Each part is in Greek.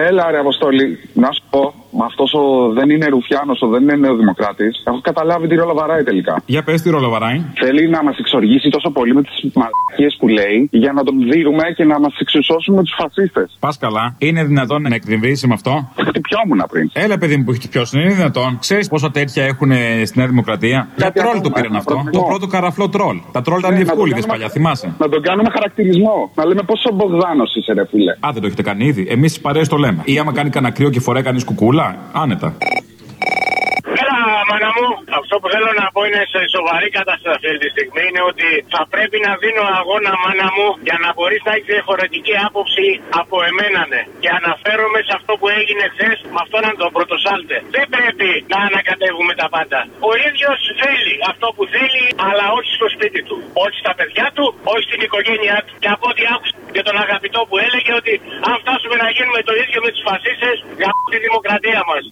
Έλα, ρε Αποστολή, να σου πω. Αυτός ο δεν είναι Ρουφιάνος, ο δεν είναι Νεοδημοκράτης. Έχω καταλάβει τι ρόλο βαράει τελικά. Για πες τι ρόλο βαράει. Θέλει να μας εξοργήσει τόσο πολύ με τις μαλακίες που λέει για να τον δίνουμε και να μας εξισώσουμε με τους φασίστες. Πας καλά. Είναι δυνατόν να εκδημβρίσει με αυτό; Χτυπιόμουν πριν. Έλα, παιδί μου που έχεις χτυπιώσει. Είναι δυνατόν. Ξέρεις πόσα τέτοια έχουν στη Νέα Δημοκρατία; Για τρόλ το πήραν αυτό. Το πρώτο καραφλό τρόλ. Τα τρόλ ήταν διευκούλιδες παλιά, θυμάσαι. Να τον κάνουμε χαρακτηρισμό. Να λέμε πόσο Μπογδάνος είσαι, ρε φίλε. Α, δεν το έχετε κάνει ήδη. Εμείς τι παρέες το λέμε. Ή άμα κάνει κανένα κρύο και φοράει κανείς κουκούλα, άνετα. Έλα, μάνα μου. Αυτό που θέλω να πω είναι σε σοβαρή κατάσταση αυτή τη στιγμή είναι ότι θα πρέπει να δίνω αγώνα, μάνα μου, για να μπορείς να έχεις διαφορετική άποψη από εμένα, ναι. Και αναφέρομαι σε αυτό που έγινε χθες με αυτόν τον πρωτοσάλτε. Δεν πρέπει να ανακατεύουμε τα πάντα. Ο ίδιος θέλει αυτό που θέλει, αλλά όχι στο σπίτι του. Όχι στα παιδιά του, όχι στην οικογένειά του. Και από ό,τι άκουσα και τον αγαπητό που έλεγε ότι αν φτάσουμε να γίνουμε το ίδιο με τους φασίστες, για τη δημοκρατία μας.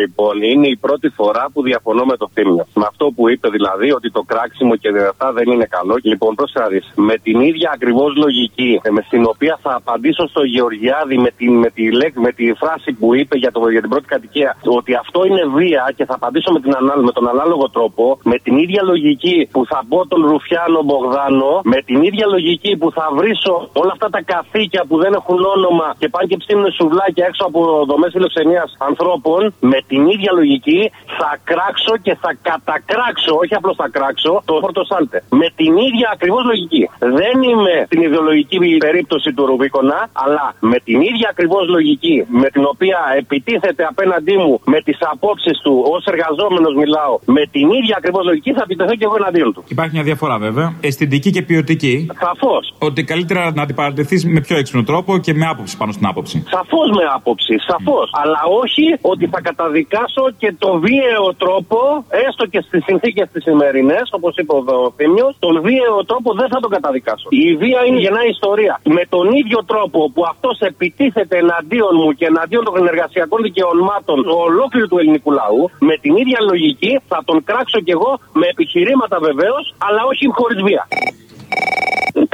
Λοιπόν, είναι η πρώτη φορά που διαφωνώ με το Θήμιο. Με αυτό που είπε δηλαδή ότι το κράξιμο και αυτά δεν είναι καλό. Λοιπόν, πρόσεχε Με την ίδια ακριβώς λογική ε, με στην οποία θα απαντήσω στο Γεωργιάδη με, την, με, τη, με τη φράση που είπε για, το, για την πρώτη κατοικία ότι αυτό είναι βία και θα απαντήσω με, την, με τον ανάλογο τρόπο. Με την ίδια λογική που θα μπω τον Ρουφιάνο Μπογδάνο. Με την ίδια λογική που θα βρίσω όλα αυτά τα καθήκια που δεν έχουν όνομα και πάνε και ψήνουν σουβλάκια έξω από δομές φιλοξενίας ανθρώπων. Με την ίδια λογική θα κράξω και θα κατακράξω, όχι απλώς θα κράξω, το Φορτοσάλτε. Με την ίδια ακριβώς λογική. Δεν είμαι στην ιδεολογική περίπτωση του Ρουβίκονα, αλλά με την ίδια ακριβώς λογική με την οποία επιτίθεται απέναντί μου με τις απόψεις του ως εργαζόμενος μιλάω, με την ίδια ακριβώς λογική θα επιτεθώ και εγώ εναντίον του. Υπάρχει μια διαφορά βέβαια. Αισθητική και ποιοτική. Σαφώς. Ότι καλύτερα να αντιπαρατεθεί με πιο έξυπνο τρόπο και με άποψη πάνω στην άποψη. Σαφώς με άποψη, σαφώς. Αλλά όχι ότι θα καταδικάσω και το βίαιο τρόπο, έστω και στις συνθήκες τις σημερινές, όπως είπε ο Θήμιος, τον βίαιο τρόπο δεν θα τον καταδικάσω. Η βία είναι γεννά ιστορία. Με τον ίδιο τρόπο που αυτός επιτίθεται εναντίον μου και εναντίον των εργασιακών δικαιωμάτων ολόκληρου του ελληνικού λαού, με την ίδια λογική θα τον κράξω κι εγώ με επιχειρήματα βεβαίως, αλλά όχι χωρίς βία.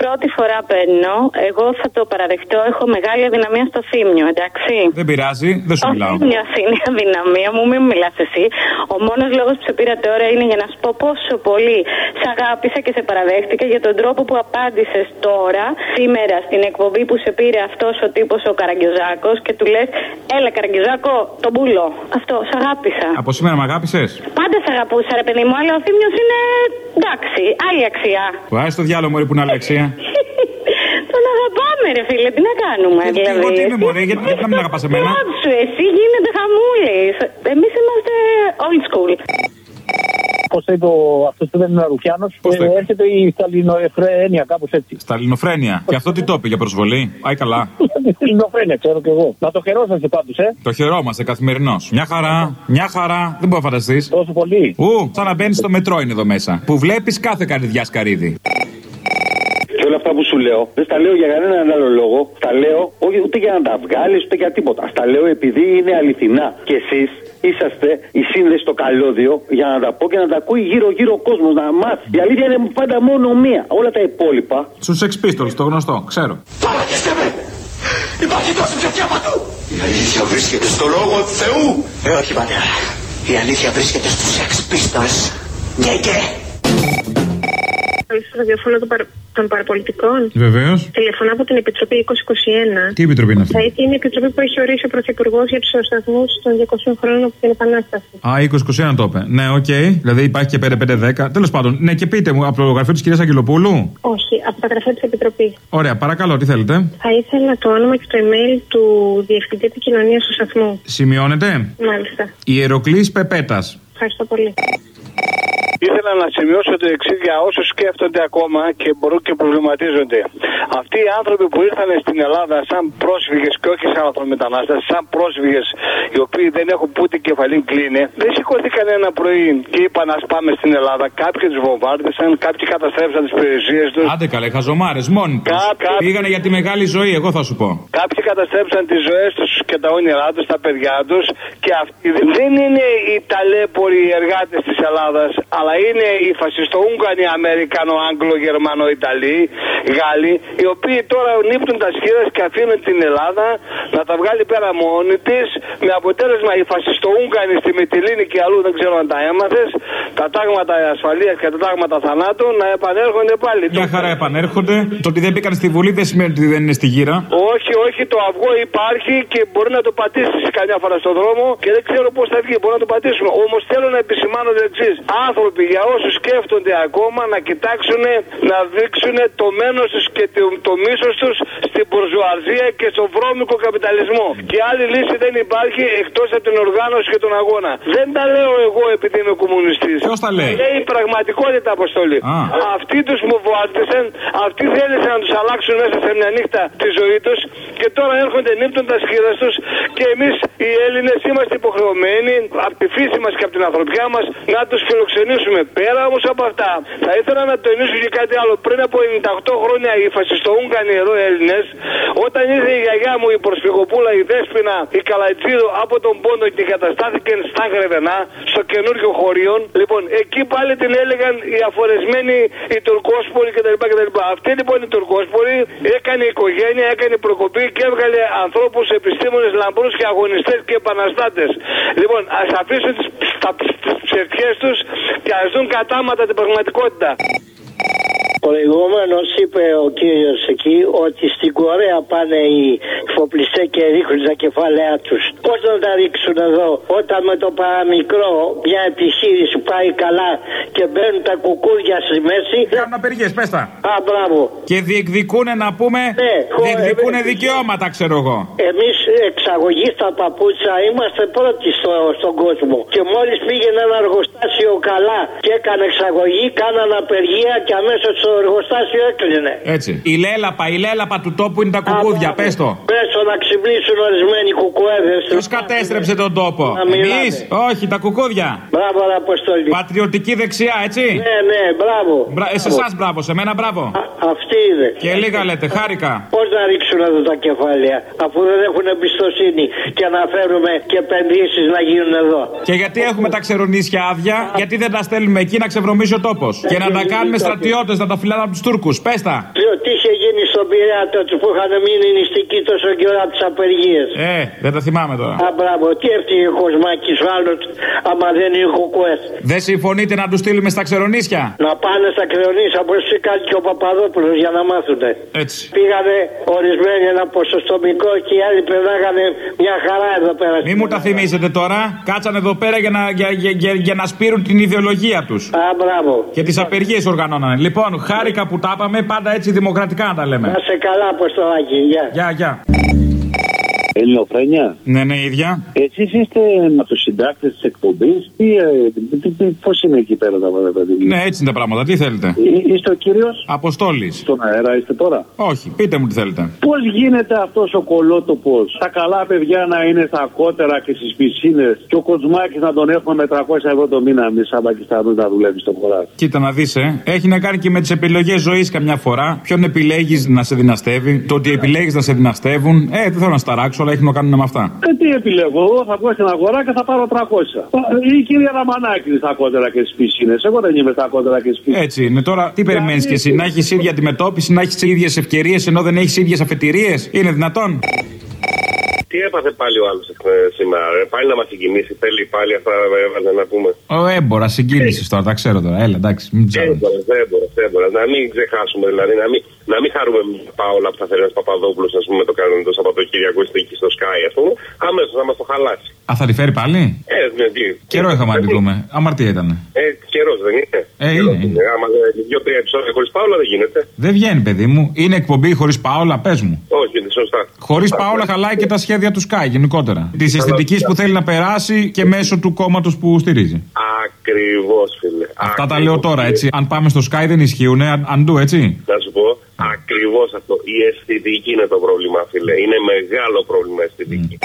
Πρώτη φορά παίρνω. Εγώ θα το παραδεχτώ. Έχω μεγάλη αδυναμία στο θύμιο, εντάξει. Δεν πειράζει, δεν σου μιλάω. Ο θύμιο είναι η αδυναμία μου, μην μιλάς εσύ. Ο μόνος λόγος που σε πήρα τώρα είναι για να σου πω πόσο πολύ σε αγάπησα και σε παραδέχτηκα για τον τρόπο που απάντησες τώρα, σήμερα, στην εκπομπή που σε πήρε αυτός ο τύπος ο Καραγκιόζάκο και του λες: Έλα, Καραγκιόζάκο, τον πουλό. Αυτό, σε αγάπησα. Από σήμερα με αγάπησες; Πάντα σε αγαπούσα, ρε παιδί μου, αλλά ο θύμιος είναι εντάξει, άλλη αξία. Βάζει το διάλογο μου, που είναι άλλη αξία. Τον αγαπάμε, ρε φίλε, τι να κάνουμε. Και δηλαδή. εγώ τι είμαι, μωρέ, γιατί δεν να μην αγαπάς εμένα; Σου, εσύ γίνεται χαμούλης. Εμείς είμαστε old school. Πώς το είπε αυτός που δεν είναι Ρουφιάνος, ε, έρχεται η σταλινοφρένεια, κάπως έτσι. Σταλινοφρένεια. Και αυτό τι το είπε για προσβολή. Άι καλά. Σταλινοφρένεια, ξέρω κι εγώ. Να το χαιρόσαστε πάντως, ε. Το χαιρόμαστε καθημερινό. Μια χαρά, μια χαρά. Δεν μπορεί να φανταστείς. Τόσο πολύ. Ου, σαν να μπαίνεις στο μετρό είναι εδώ μέσα. Που βλέπεις κάθε καρδιά σκαρίδι. Και όλα αυτά που σου λέω, δεν στα λέω για κανέναν άλλο λόγο. Τα λέω όχι ούτε για να τα βγάλεις ούτε για τίποτα. Στα λέω επειδή είναι αληθινά. Και εσείς είσαστε η σύνδεση στο καλώδιο για να τα πω και να τα ακούει γύρω-γύρω ο κόσμος να μάθει. Η αλήθεια είναι πάντα μόνο μία. Όλα τα υπόλοιπα. Στους Sex Pistols, το γνωστό, ξέρω. Παρακεστε με! Υπάρχει τόση ψευτιά παντού! Η αλήθεια βρίσκεται στο λόγο του Θεού! Ε, όχι πατέρα. Η αλήθεια βρίσκεται στους Sex Pistols. Και και! Στο ραδιόφωνο των, παρα... των παραπολιτικών. Βεβαίως. Τηλεφωνώ από την Επιτροπή 2021. Τι επιτροπή είναι αυτή; Θα είναι η επιτροπή που έχει ορίσει ο Πρωθυπουργός για τους εορτασμούς των 200 χρόνων από την Επανάσταση. Α, 2021 το είπε. Ναι, OK. Okay. Δηλαδή υπάρχει και 5-5-10. Τέλος πάντων, ναι, και πείτε μου, από το γραφείο της κυρίας Αγγελοπούλου; Όχι, από τα γραφεία της Επιτροπής. Ωραία, παρακαλώ, τι θέλετε; Θα ήθελα το όνομα και το email του Διευθυντή Επικοινωνίας του σταθμού. Σημειώνετε; Μάλιστα. Ιεροκλή Πεπέτας. Ευχαριστώ πολύ. Ήθελα να σημειώσω το εξής για όσους σκέφτονται ακόμα και μπορούν και προβληματίζονται. Αυτοί οι άνθρωποι που ήρθαν στην Ελλάδα σαν πρόσφυγες και όχι σαν ανθρωπομετανάστε, σαν πρόσφυγες οι οποίοι δεν έχουν που την κεφαλή κλείνει, δεν σηκώθηκαν ένα πρωί και είπαν ας πάμε στην Ελλάδα. Κάποιοι τους βομβάρδισαν, κάποιοι καταστρέψαν τις περιουσίες τους. Άντε καλέ, χαζομάρες μόνοι τους. Πήγανε για τη μεγάλη ζωή, εγώ θα σου πω. Κάποιοι καταστρέψαν τις ζωές τους και τα όνειρά τους, τα παιδιά τους και αυτοί δεν είναι οι ταλέποροι εργάτες της Ελλάδας, αλλά αλλά είναι οι φασιστοούγγανοι Αμερικανο, Άγγλο, Γερμανο, Ιταλοί, Γάλλοι, οι οποίοι τώρα νύπτουν τα σχήρα και αφήνουν την Ελλάδα να τα βγάλει πέρα μόνη της, με αποτέλεσμα οι φασιστοούγγανοι στη Μυτιλίνη και αλλού δεν ξέρω αν τα έμαθες, τα τάγματα ασφαλείας και τα τάγματα θανάτου να επανέρχονται πάλι. Μια χαρά επανέρχονται. Το ότι δεν μπήκαν στη Βουλή δεν σημαίνει ότι δεν είναι στη γύρα. Όχι, όχι, το αυγό υπάρχει και μπορεί να το πατήσεις καμιά φορά στον δρόμο και δεν ξέρω πώς θα βγει. Μπορεί να το πατήσουμε. Όμως θέλω να επισημάνω το εξής. Άνθρωποι για όσους σκέφτονται ακόμα να κοιτάξουν να δείξουν το μένος τους και το, το μίσος τους στην μπουρζουαζία και στο βρώμικο καπιταλισμό. Και άλλη λύση δεν υπάρχει εκτός από την οργάνωση και τον αγώνα. Δεν τα λέω εγώ επειδή είμαι κομμουνιστής. Ποιος τα λέει; Λέει η πραγματικότητα αποστολή. Α. Αυτοί τους μου βοήθησαν, αυτοί θέλησαν να τους αλλάξουν μέσα σε μια νύχτα τη ζωή τους και τώρα έρχονται νύπτουν τα σχήρα τους και εμείς οι Έλληνες είμαστε υποχρεωμένοι από τη φύση μας και από την ανθρωπιά μας να τους φιλοξενήσουμε. Πέρα όμως από αυτά, θα ήθελα να τονίσω και κάτι άλλο. Πριν από 98 χρόνια οι φασιστοούγκανοι εδώ Έλληνες, όταν ήρθε η γιαγιά μου η προσφυγοπούλα, η Δέσποινα, η Καλατσίδο από τον Πόντο και καταστάθηκε στα Γρεβενά, στο καινούριο χωρίο. Λοιπόν, εκεί πάλι την έλεγαν οι αφορεσμένοι, οι Τουρκόσποροι κτλ. κτλ. Αυτή λοιπόν η Τουρκόσπορη έκανε οικογένεια, έκανε προκοπή και έβγαλε ανθρώπους, επιστήμονες, λαμπρούς και αγωνιστές και επαναστάτες. Λοιπόν, ας αφήσουν τι ψευτιέ τους και α δουν κατάματα την πραγματικότητα. Προηγουμένω είπε ο κύριος εκεί ότι στην Κορέα πάνε οι φοπλιστές και ρίχνουν τα κεφάλαιά τους. Πώς να τα ρίξουν εδώ, όταν με το παραμικρό μια επιχείρηση πάει καλά και μπαίνουν τα κουκούρια στη μέση. Κάνουν απεργίε, πες τα. Α, μπράβο. Και διεκδικούν να πούμε. Ναι, διεκδικούν δικαιώματα, ξέρω εγώ. Εμείς εξαγωγής στα παπούτσα είμαστε πρώτοι στο, στον κόσμο. Και μόλις πήγαινε ένα εργοστάσιο καλά και έκανε εξαγωγή, κάνανε απεργία και αμέσως το εργοστάσιο έκλεινε. Έτσι. Η λέλαπα, η λέλαπα του τόπου είναι τα κουκούδια, πες το. Πέσω να ξυπνήσουν ορισμένοι κουκουέδες. Ποιος κατέστρεψε τον τόπο, Εμείς, όχι, τα κουκούδια. Μπράβο, ρε Αποστολή. Πατριωτική δεξιά, έτσι; Ναι, ναι, μπράβο. Μπρα... Ε, σε εσάς μπράβο, σε μένα μπράβο. Α, αυτή είναι. Και λίγα λέτε, χάρηκα. Πώς να ρίξουν εδώ τα κεφάλαια, αφού δεν έχουν εμπιστοσύνη και να φέρουμε και επενδύσεις να γίνουν εδώ. Και γιατί έχουμε τα ξερονίσια άδεια, γιατί δεν τα στέλνουμε εκεί να ξεβρωμίσει ο τόπος. Και να τα κάνουμε στρατιώτες, να τα φυλάνε από τους Τούρκους. Πες τα. Τι είχε γίνει στον Πειραιά τότε που είχαν μείνει νηστικοί τόσο καιρό από τις απεργίες. Ε, δεν τα θυμάμαι τώρα. Α, μπράβο, τι έφτιαξε ο Κοσμάκης άλλος, άμα δεν είναι ο Κουκουές. Δεν συμφωνείτε να τους στείλουμε στα ξερονίσια; Να πάνε στα ξερονίσια όπως κάνει και ο Παπαδόπουλος για να μάθουν. Έτσι. Πήγανε ορισμένοι ένα ποσοστομικό και οι άλλοι περνάγανε μια χαρά εδώ πέρα. Μη μου τα θυμίζετε τώρα. Κάτσανε εδώ πέρα για να, για, για, για, για να σπείρουν την ιδεολογία τους. Α, μπράβο. Και τις απεργίες οργανώνανε. Λοιπόν, χάρηκα που τα είπαμε, πάντα έτσι δημοκρατικά να τα λέμε. Να σε καλά, Αποστολάκη. Γεια. Γεια, γεια. Ελληνοφρένια. Ναι, ναι, ίδια. Εσείς είστε με τους συντάκτες της εκπομπής ή ε, πώς είναι εκεί πέρα τα πράγματα. Ναι, έτσι είναι τα πράγματα. Τι θέλετε; Ε, είστε ο κύριος; Αποστόλης. Στον αέρα είστε τώρα; Όχι, πείτε μου τι θέλετε. Πώς γίνεται αυτός ο κολότοπος, τα καλά παιδιά να είναι στα κότερα και στις πισίνες και ο Κοτσμάκη να τον έχουμε με 300 ευρώ το μήνα, μη σαν Πακιστανούς να δουλεύεις στο χωράφι. Κοίτα να δεις, ε. έχει να κάνει και με τις επιλογές ζωής καμιά φορά. Ποιον επιλέγεις να σε δυναστεύει, το ότι επιλέγεις να σε δυναστεύουν. Ε, δεν θέλω να σταράξω, αλλά έχει να κάνουν με αυτά. Ε, τι επιλέγω, εγώ θα πω στην αγορά και θα πάρω 300. Η κυρία Ραμανάκη στα κότερα και στις πισίνες. Εγώ δεν είμαι στα κότερα και στις πισίνες. Έτσι είναι. Τώρα τι περιμένεις κι εσύ, να έχεις ίδια αντιμετώπιση, να έχεις ίδιες ευκαιρίες ενώ δεν έχεις ίδιες αφετηρίες; Είναι δυνατόν; Τι έπαθε πάλι ο άλλος σήμερα, ρε. πάλι να μας συγκινήσει. Θέλει πάλι αυτά έβαλε να πούμε. Ο έμπορα, συγκίνηση τώρα, τα ξέρω τώρα. Έλα, εντάξει, μην ψάχνεις. Έμπορα, έμπορα, έμπορα. Να μην ξεχάσουμε δηλαδή, να μην, να μην χαρούμε Πάολα που θα φέρει ένας Παπαδόπουλος, ας πούμε, το κάνουν το Σαββατοκύριακο εκεί στο Sky, ας πούμε. Αμέσως να μα το χαλάσει. Α, θα τη φέρει πάλι; Ε, ναι, τι. Καιρό είχαμε να τη δούμε. Αμαρτία ήταν. Ε, καιρός δεν είναι. Ε, είναι. είναι. Άμα δύο-τρία επεισόδια χωρίς Πάολα δεν γίνεται. Δεν βγαίνει, παιδί μου. Είναι εκπομπή χωρίς Πάολα, πες μου. Όχι, είναι σωστά. Χωρίς Πάολα χαλάει και τα σχέδια του Sky γενικότερα. Της αισθητικής που θέλει να περάσει και μέσω του κόμματος που στηρίζει. Ακριβώς, φίλε. Αυτά τα λέω τώρα, έτσι. Αν πάμε στο Sky δεν ισχύουν, αντού, έτσι. Να σου πω, ακριβώ αυτό. Η αισθητική είναι το πρόβλημα, φίλε. Είναι μεγάλο πρόβλημα αισθητική.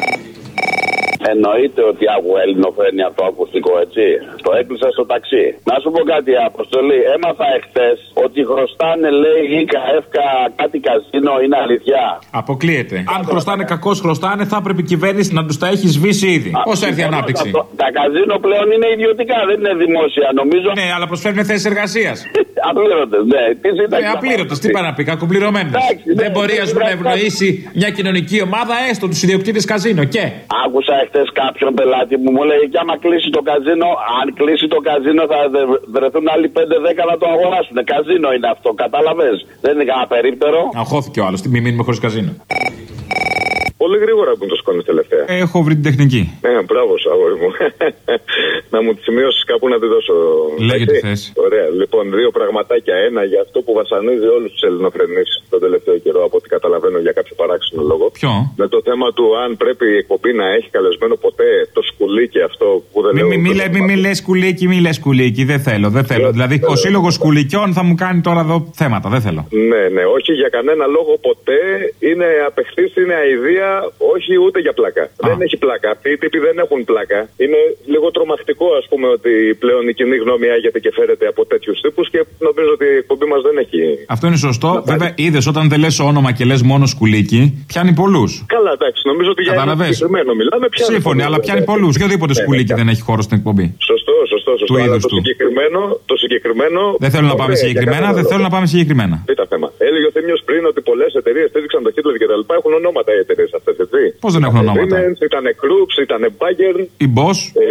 Εννοείται ότι άκουγα ελληνοφρένεια από το ακουστικό, έτσι. Το έκλεισα στο ταξί. Να σου πω κάτι, Αποστολή. Έμαθα εχθές ότι χρωστάνε, λέει, ή καέφκα κάτι καζίνο, είναι αλήθεια. Αποκλείεται. Αν χρωστάνε κακώς χρωστάνε, θα έπρεπε η κυβέρνηση να τους τα έχει σβήσει ήδη. Πώς έρθει η ανάπτυξη; Τα, τα καζίνο πλέον είναι ιδιωτικά, δεν είναι δημόσια, νομίζω. Ναι, αλλά προσφέρουν θέσεις εργασίας. Απλήρωτες, ναι. Τι ναι, απλήρωτες, τι πάνε να πει, κακοπληρωμένες. Δεν μπορεί, ας πούμε, να ευνοήσει μια κοινωνική ομάδα, έστω τους ιδιοκτήτες καζίνο. Και. Άκουσα εχθέ κάποιον πελάτη μου, μου λέει: Και άμα κλείσει το καζίνο, αν κλείσει το καζίνο, θα βρεθούν άλλοι 5-10 να το αγοράσουν. Καζίνο είναι αυτό, κατάλαβες; Δεν είναι κανένα περίπτερο. Αγχώθηκε ο άλλος, τι μη μείνουμε χωρίς καζίνο. Πολύ γρήγορα που το σκόνη τελευταία. Έχω βρει την τεχνική. Ναι, μπράβο, αγόρι μου. να μου τη σημειώσεις κάπου να τη δώσω. Λέγε τι θες. Ωραία. Λοιπόν, δύο πραγματάκια. Ένα για αυτό που βασανίζει όλους τους ελληνοφρενείς τον τελευταίο καιρό, από ό,τι καταλαβαίνω για κάποιο παράξενο λόγο. Ποιο; Με το θέμα του αν πρέπει η εκπομπή να έχει καλεσμένο ποτέ το σκουλίκι αυτό που δεν είναι. Μη, μη, μη, λες σκουλίκι, μη λες σκουλίκι. Δεν θέλω, δεν θέλω. Δηλαδή, ο σύλλογος σκουλικιών θα μου κάνει τώρα εδώ θέματα. Δεν θέλω. Ναι, ναι, όχι για κανένα λόγο ποτέ. Είναι απεχθής, είναι αηδία όχι ούτε για πλάκα. Δεν έχει πλάκα. Αυτοί οι τύποι δεν έχουν πλάκα. Είναι λίγο τρομακτικό, ας πούμε, ότι πλέον η κοινή γνώμη άγεται και φέρεται από τέτοιους τύπους και νομίζω ότι η εκπομπή μας δεν έχει. Αυτό είναι σωστό. Βέβαια, είδες όταν δεν λες όνομα και λες μόνο σκουλίκι, πιάνει πολλούς. Καλά, εντάξει. Νομίζω ότι για ένα συγκεκριμένο μιλάμε. Σύμφωνοι, αλλά πιάνει πολλούς. Και οδήποτε σκουλίκι δεν έχει χώρο στην εκπομπή. Σωστό, σωστό. σωστό. Του είδους του. Συγκεκριμένο, το συγκεκριμένο. Δεν θέλω να πάμε συγκεκριμένα, δεν θέλω να πάμε συγκεκριμένα. Πείτε θέμα. Έλεγε ο Θήμιος πριν ότι πολλές εταιρείες στήριξαν το Χίτλερ και τα λοιπά. Έχουν ονόματα οι εταιρείες αυτές, έτσι. Πώς δεν έχουν ονόματα; Ήταν Krups, ήταν Bayern. Η Bosch. Ε,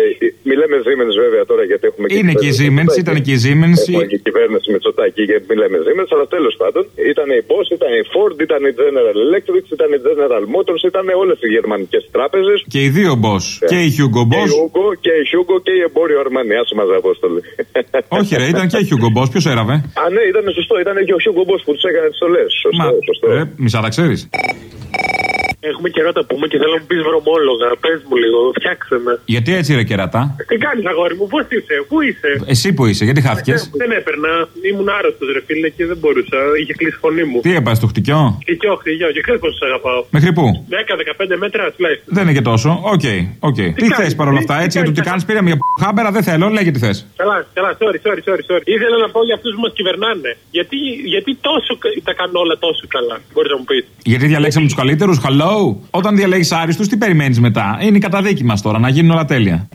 μιλάμε Siemens βέβαια τώρα γιατί έχουμε και. Είναι και η Siemens, ήταν και η Siemens. Έχουμε και η κυβέρνηση με τσοτάκι γιατί μιλάμε Siemens, αλλά τέλος πάντων ήταν η Bosch, ήταν η Ford, ήταν η General Electric, ήταν η General Motors, ήταν όλες οι γερμανικές τράπεζες. Και οι δύο Bosch. Yeah. Και η Hugo Boss. Και η Hugo και η, Hugo και η εμπόριο Αρμανία, σου μαζε απόστολη. Όχι, ρε, ήταν και η Hugo Boss, ποιος έραβε. Α, ναι, ήταν σωστό, ήταν και ο Hugo Boss που τους έκανε τις στολές. Σωστό, σωστό. Ε, μισά τα ξέρεις. Έχουμε καιρό να πούμε και θέλω να μου πεις βρωμόλογα. Πες μου λίγο, φτιάξε με. Γιατί έτσι ρε κερατά; Τι κάνεις, αγόρι μου, πώς είσαι, πού είσαι; Εσύ που είσαι, γιατί χάθηκες; Δεν έπαιρνα, ήμουν άρρωστος ρε φίλε και δεν μπορούσα. Είχε κλείσει φωνή μου. Τι έπαθες, χτικιό; Χτικιό, χτικιό, και ξέρεις πόσο σε αγαπάω. Μέχρι πού; 10-15 μέτρα τουλάχιστον. Δεν είναι και τόσο. OK, okay, OK. Okay. Τι, τι θες παρόλα αυτά, έτσι για το τι κάνεις, πήρα μια χάμπερα, δεν θέλω, λέγε τι θες. Καλά, καλά, sorry, sorry, sorry, sorry. Ήθελα να πω για αυτούς που μας κυβερνάνε. Γιατί, γιατί τόσο τα κάνουν όλα τόσο καλά, μπορείς να μου πεις. Γιατί διαλέξαμε τους καλύτερους, hello. Όταν διαλέγεις άριστους, τι περιμένεις μετά; Είναι η καταδίκη μας τώρα, να γίνουν όλα τέλεια.